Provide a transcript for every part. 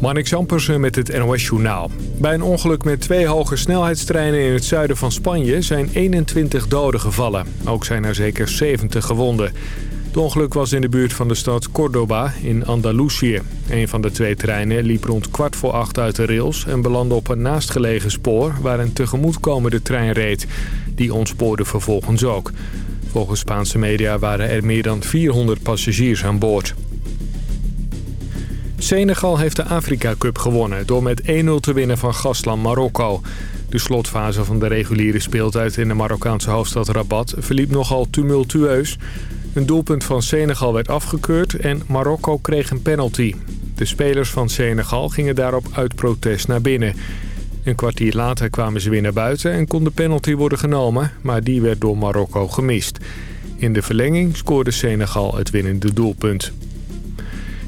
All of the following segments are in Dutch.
Marnik Zampersen met het NOS Journaal. Bij een ongeluk met twee hoge snelheidstreinen in het zuiden van Spanje zijn 21 doden gevallen. Ook zijn er zeker 70 gewonden. Het ongeluk was in de buurt van de stad Córdoba in Andalusië. Een van de twee treinen liep rond kwart voor acht uit de rails... en belandde op een naastgelegen spoor waar een tegemoetkomende trein reed. Die ontspoorde vervolgens ook. Volgens Spaanse media waren er meer dan 400 passagiers aan boord. Senegal heeft de Afrika Cup gewonnen door met 1-0 te winnen van gastland Marokko. De slotfase van de reguliere speeltijd in de Marokkaanse hoofdstad Rabat verliep nogal tumultueus. Een doelpunt van Senegal werd afgekeurd en Marokko kreeg een penalty. De spelers van Senegal gingen daarop uit protest naar binnen. Een kwartier later kwamen ze weer naar buiten en kon de penalty worden genomen, maar die werd door Marokko gemist. In de verlenging scoorde Senegal het winnende doelpunt.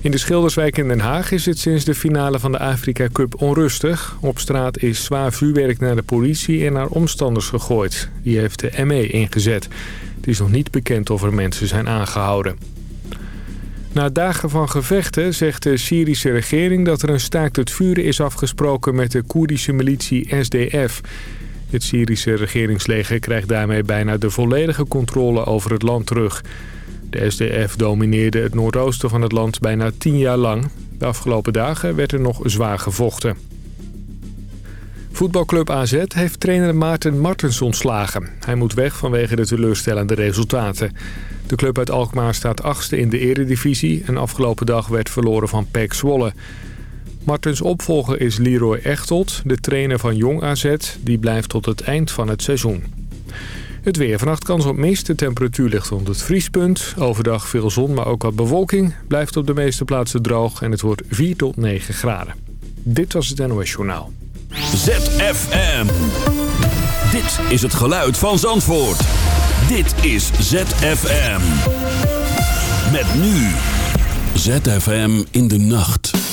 In de Schilderswijk in Den Haag is het sinds de finale van de Afrika Cup onrustig. Op straat is zwaar vuurwerk naar de politie en naar omstanders gegooid. Die heeft de ME ingezet. Het is nog niet bekend of er mensen zijn aangehouden. Na dagen van gevechten zegt de Syrische regering dat er een staakt het vuren is afgesproken met de Koerdische militie SDF. Het Syrische regeringsleger krijgt daarmee bijna de volledige controle over het land terug. De SDF domineerde het noordoosten van het land bijna tien jaar lang. De afgelopen dagen werd er nog zwaar gevochten. Voetbalclub AZ heeft trainer Maarten Martens ontslagen. Hij moet weg vanwege de teleurstellende resultaten. De club uit Alkmaar staat achtste in de eredivisie... en afgelopen dag werd verloren van PEC Zwolle. Martens opvolger is Leroy Echtold, de trainer van Jong AZ. Die blijft tot het eind van het seizoen. Het weer. Vannacht kans op mist. De temperatuur ligt rond het vriespunt. Overdag veel zon, maar ook wat bewolking. Blijft op de meeste plaatsen droog en het wordt 4 tot 9 graden. Dit was het NOS Journaal. ZFM. Dit is het geluid van Zandvoort. Dit is ZFM. Met nu. ZFM in de nacht.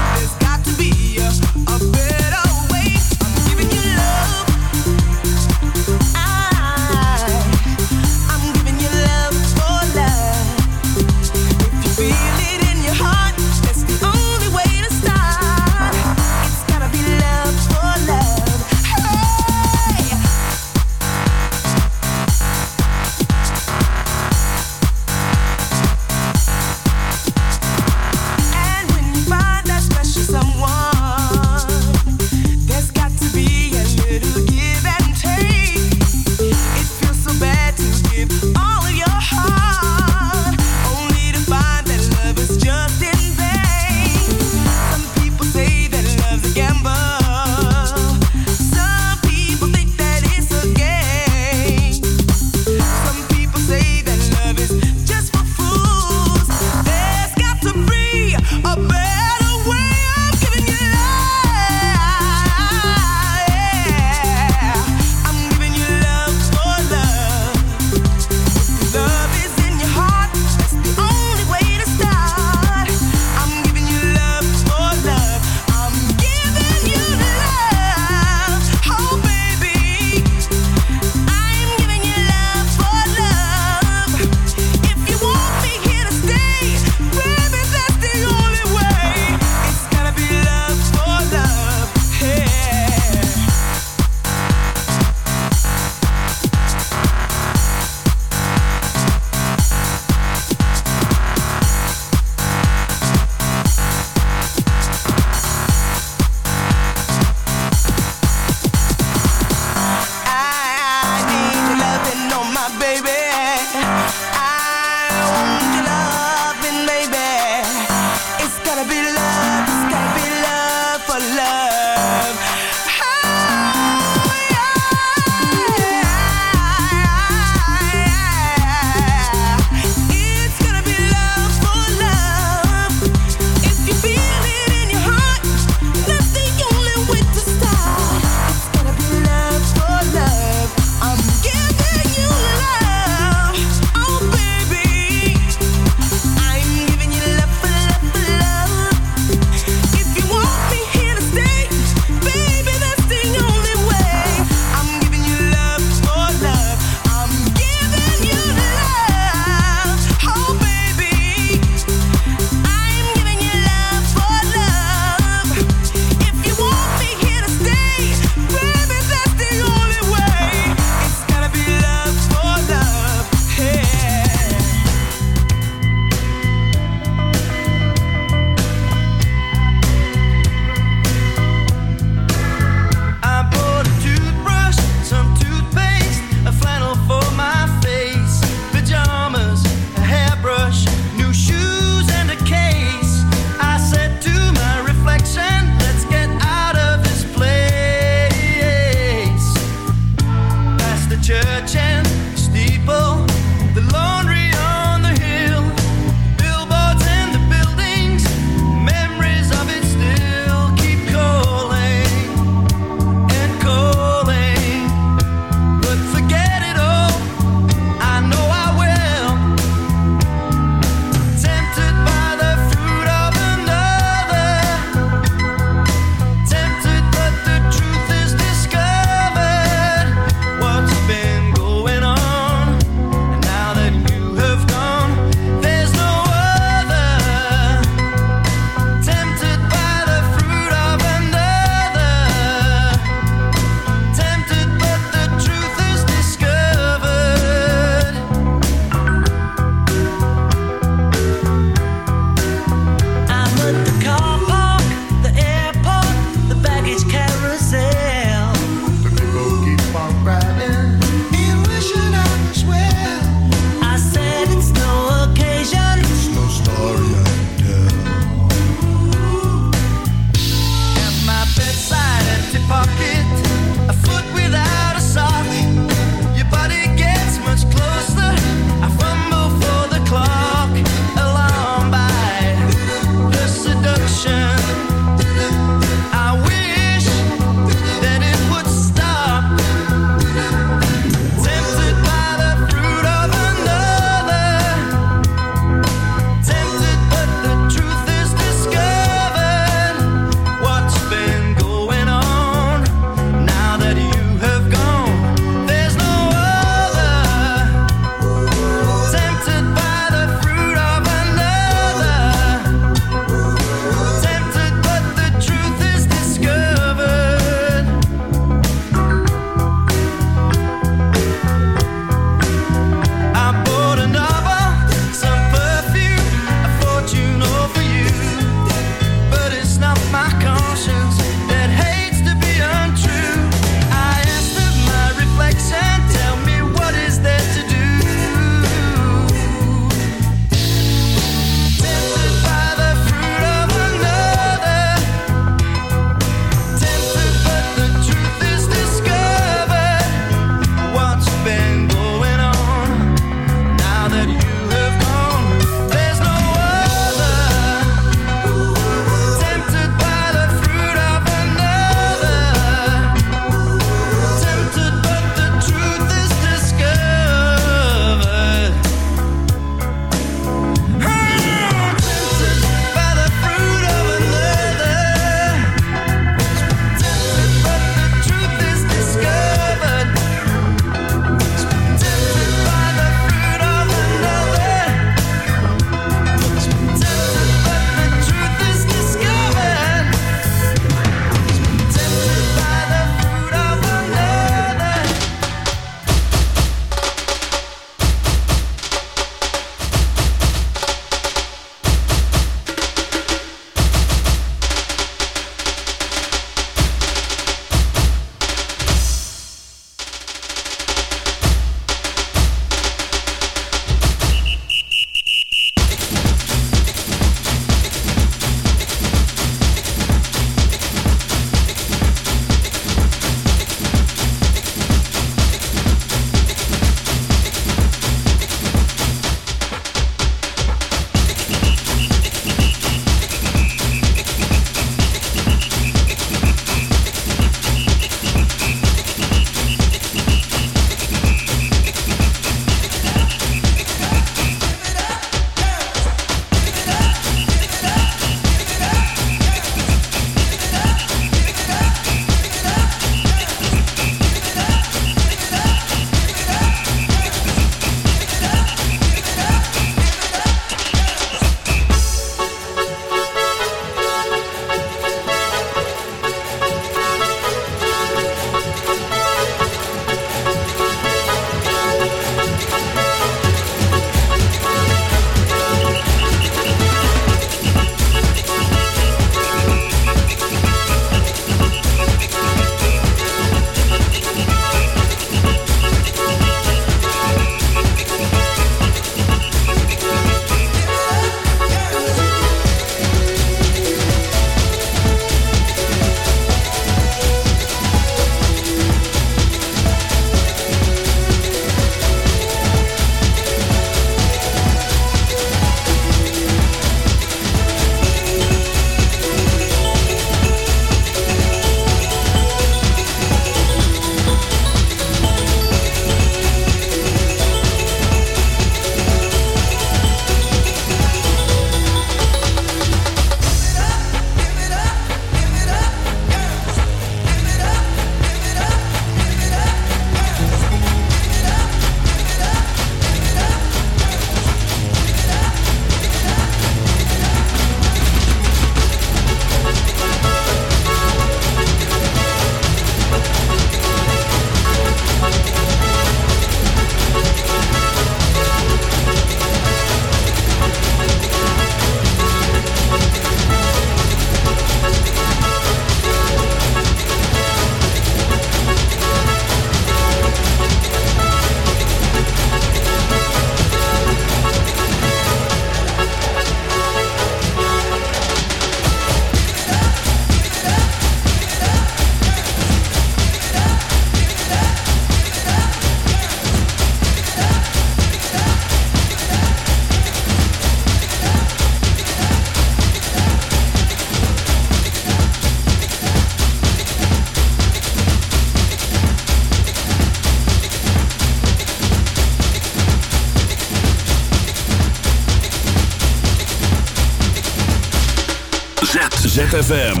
ZFM.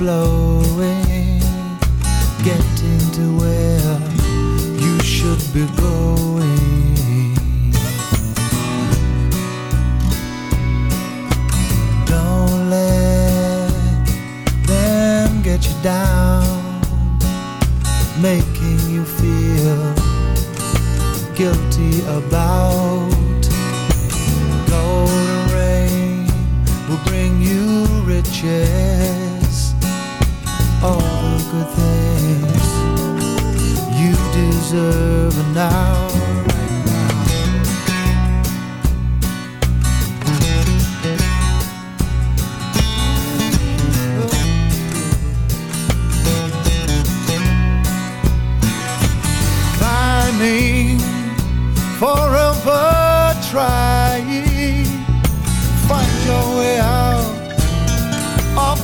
blow.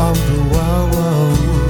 of the wild,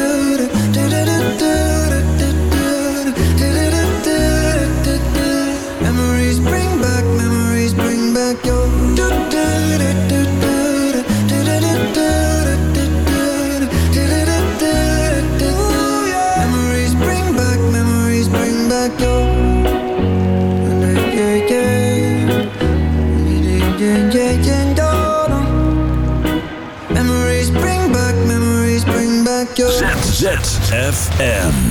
FM.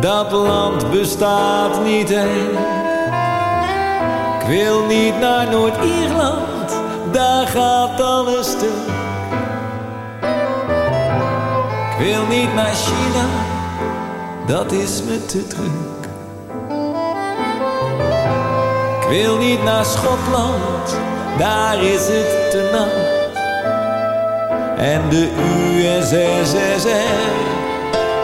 Dat land bestaat niet eens. Ik wil niet naar Noord-Ierland, daar gaat alles stuk. Ik wil niet naar China, dat is me te druk. Ik wil niet naar Schotland, daar is het te nacht. En de USSR